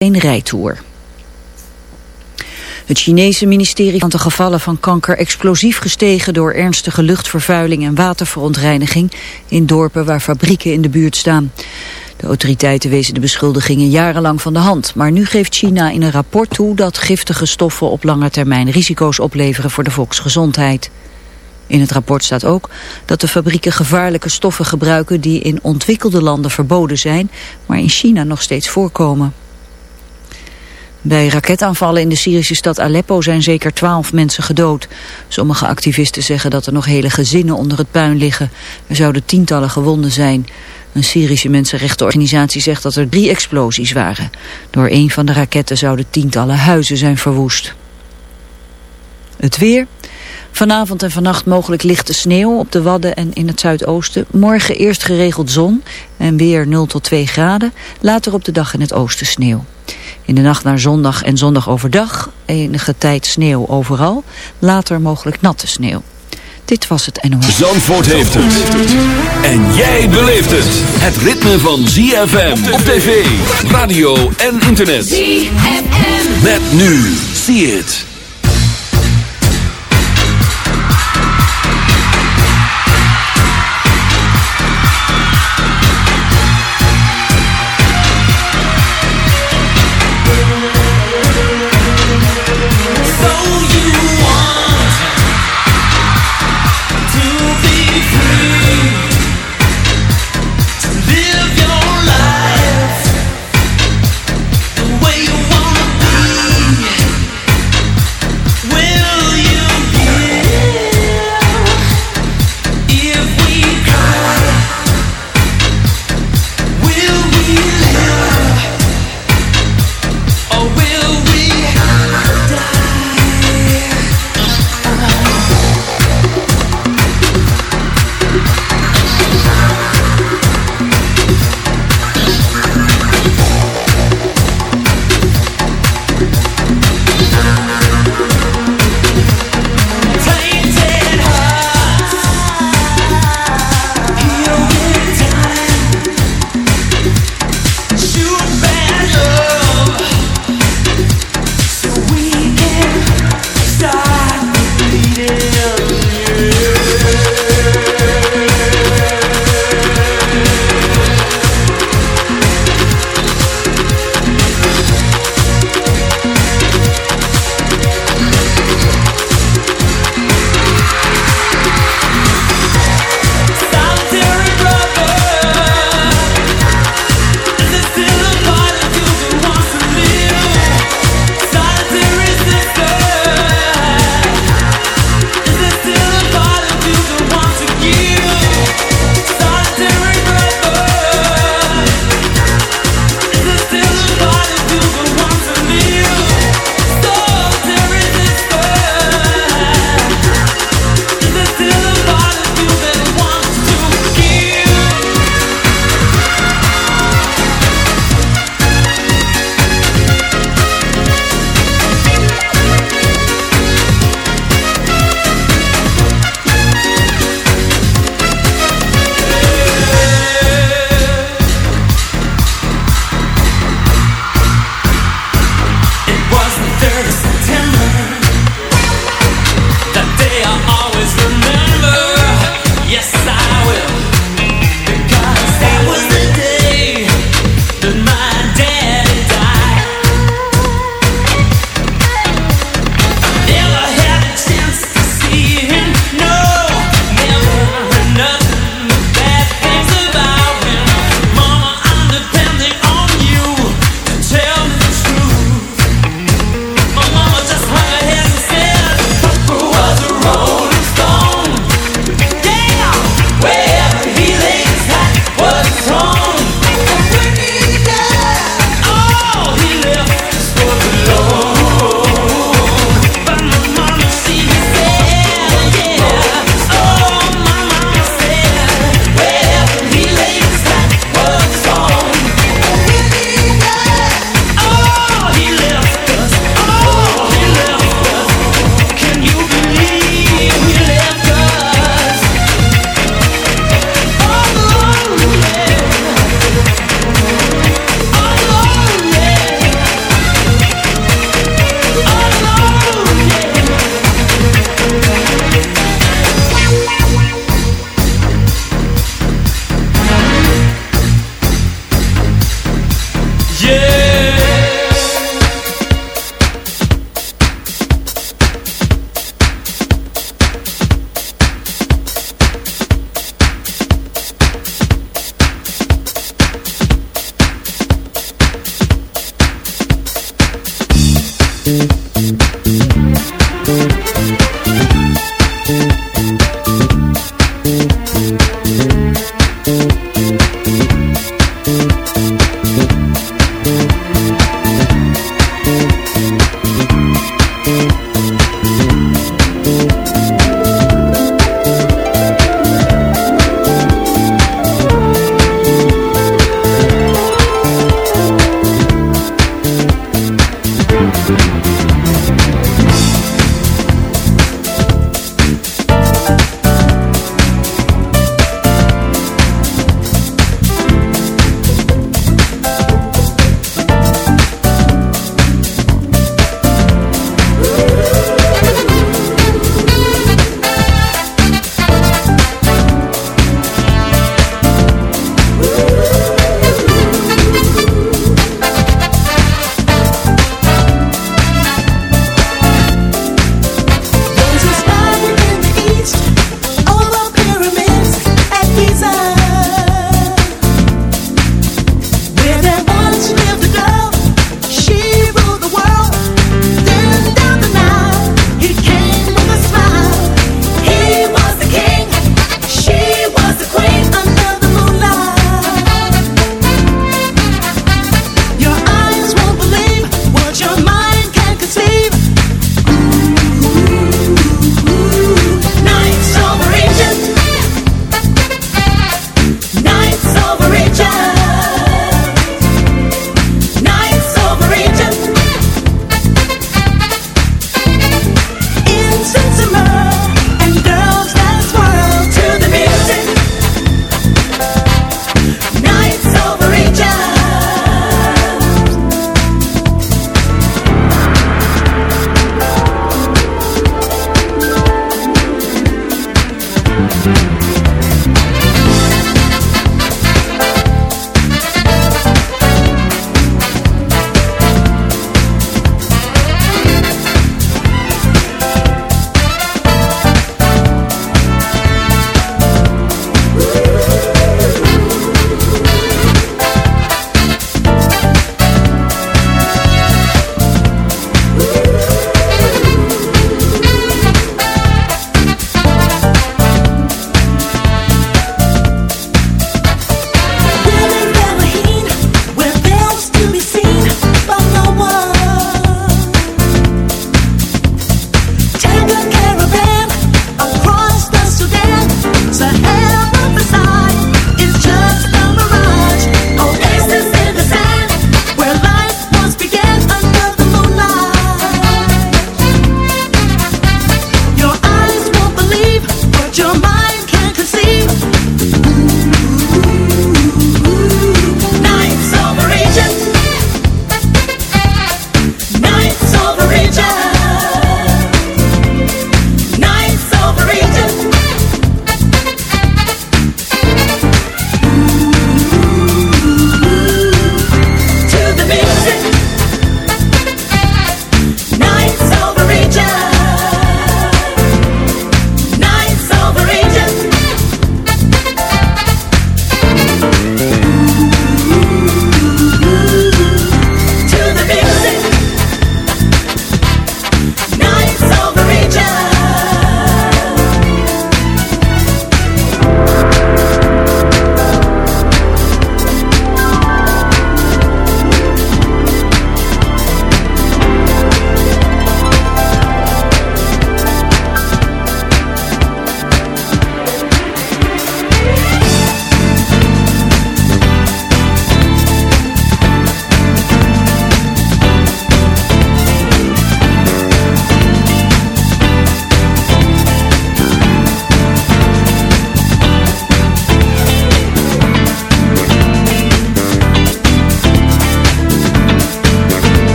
een rijtour. Het Chinese ministerie van de gevallen van kanker explosief gestegen door ernstige luchtvervuiling en waterverontreiniging in dorpen waar fabrieken in de buurt staan. De autoriteiten wezen de beschuldigingen jarenlang van de hand, maar nu geeft China in een rapport toe dat giftige stoffen op lange termijn risico's opleveren voor de volksgezondheid. In het rapport staat ook dat de fabrieken gevaarlijke stoffen gebruiken die in ontwikkelde landen verboden zijn, maar in China nog steeds voorkomen. Bij raketaanvallen in de Syrische stad Aleppo zijn zeker twaalf mensen gedood. Sommige activisten zeggen dat er nog hele gezinnen onder het puin liggen. Er zouden tientallen gewonden zijn. Een Syrische mensenrechtenorganisatie zegt dat er drie explosies waren. Door een van de raketten zouden tientallen huizen zijn verwoest. Het weer... Vanavond en vannacht mogelijk lichte sneeuw op de Wadden en in het zuidoosten. Morgen eerst geregeld zon en weer 0 tot 2 graden. Later op de dag in het oosten sneeuw. In de nacht naar zondag en zondag overdag enige tijd sneeuw overal. Later mogelijk natte sneeuw. Dit was het NOS. Zandvoort heeft het. En jij beleeft het. Het ritme van ZFM op tv, radio en internet. ZFM. Met nu. See it.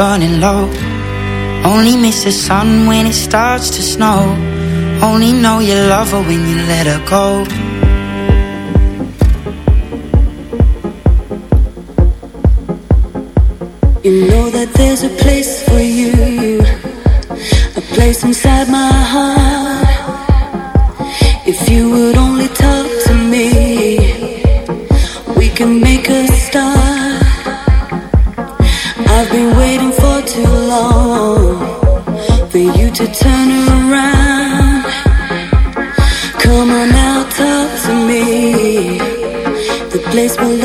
burning low. Only miss the sun when it starts to snow. Only know you love her when you let her go. You know that there's a place for you. A place inside my heart. If you would only turn around. Come on now, talk to me. The place where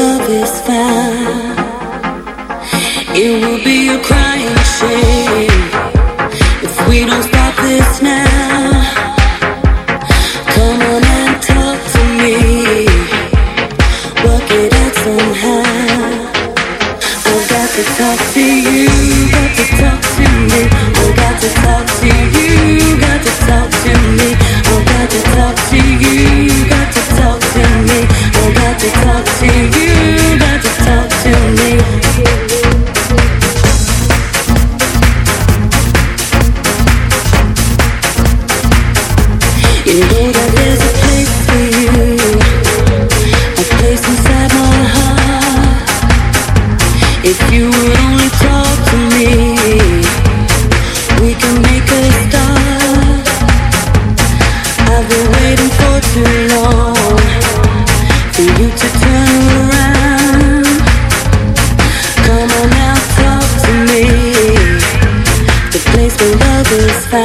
the love is found.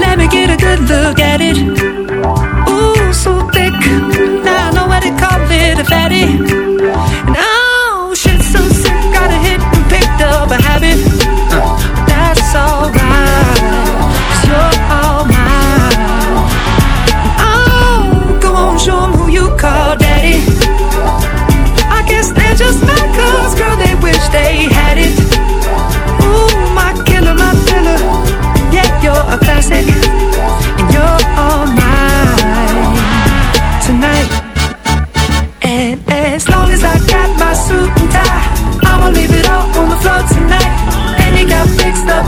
Let me get a good look at it. Ooh, so thick. Now I know what to call it a fatty.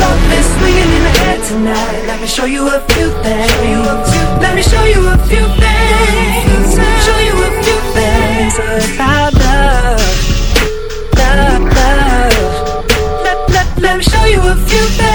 Love is swinging in the air tonight. Let me show you a few things. Let me show you a few things. Show you a few things About love. Love, love. Let, let, let me show you a few things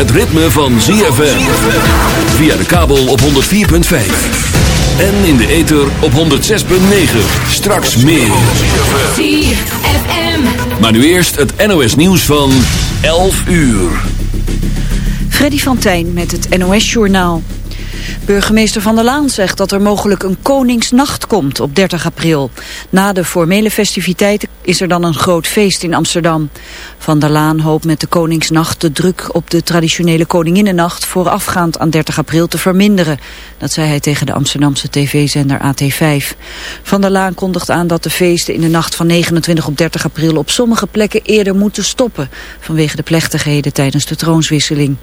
het ritme van ZFM. Via de kabel op 104.5. En in de ether op 106.9. Straks meer. ZFM. Maar nu eerst het NOS nieuws van 11 uur. Freddy van Tijn met het NOS-journaal. Burgemeester Van der Laan zegt dat er mogelijk een Koningsnacht komt op 30 april. Na de formele festiviteiten is er dan een groot feest in Amsterdam. Van der Laan hoopt met de Koningsnacht de druk op de traditionele Koninginnennacht voorafgaand aan 30 april te verminderen. Dat zei hij tegen de Amsterdamse tv-zender AT5. Van der Laan kondigt aan dat de feesten in de nacht van 29 op 30 april op sommige plekken eerder moeten stoppen vanwege de plechtigheden tijdens de troonswisseling.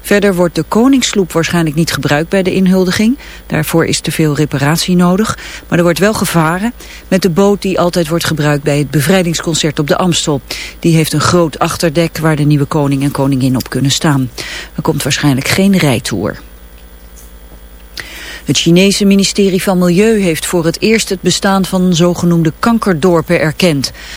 Verder wordt de koningssloep waarschijnlijk niet gebruikt bij de inhuldiging. Daarvoor is te veel reparatie nodig. Maar er wordt wel gevaren met de boot die altijd wordt gebruikt bij het bevrijdingsconcert op de Amstel. Die heeft een groot achterdek waar de nieuwe koning en koningin op kunnen staan. Er komt waarschijnlijk geen rijtour. Het Chinese ministerie van Milieu heeft voor het eerst het bestaan van zogenoemde kankerdorpen erkend.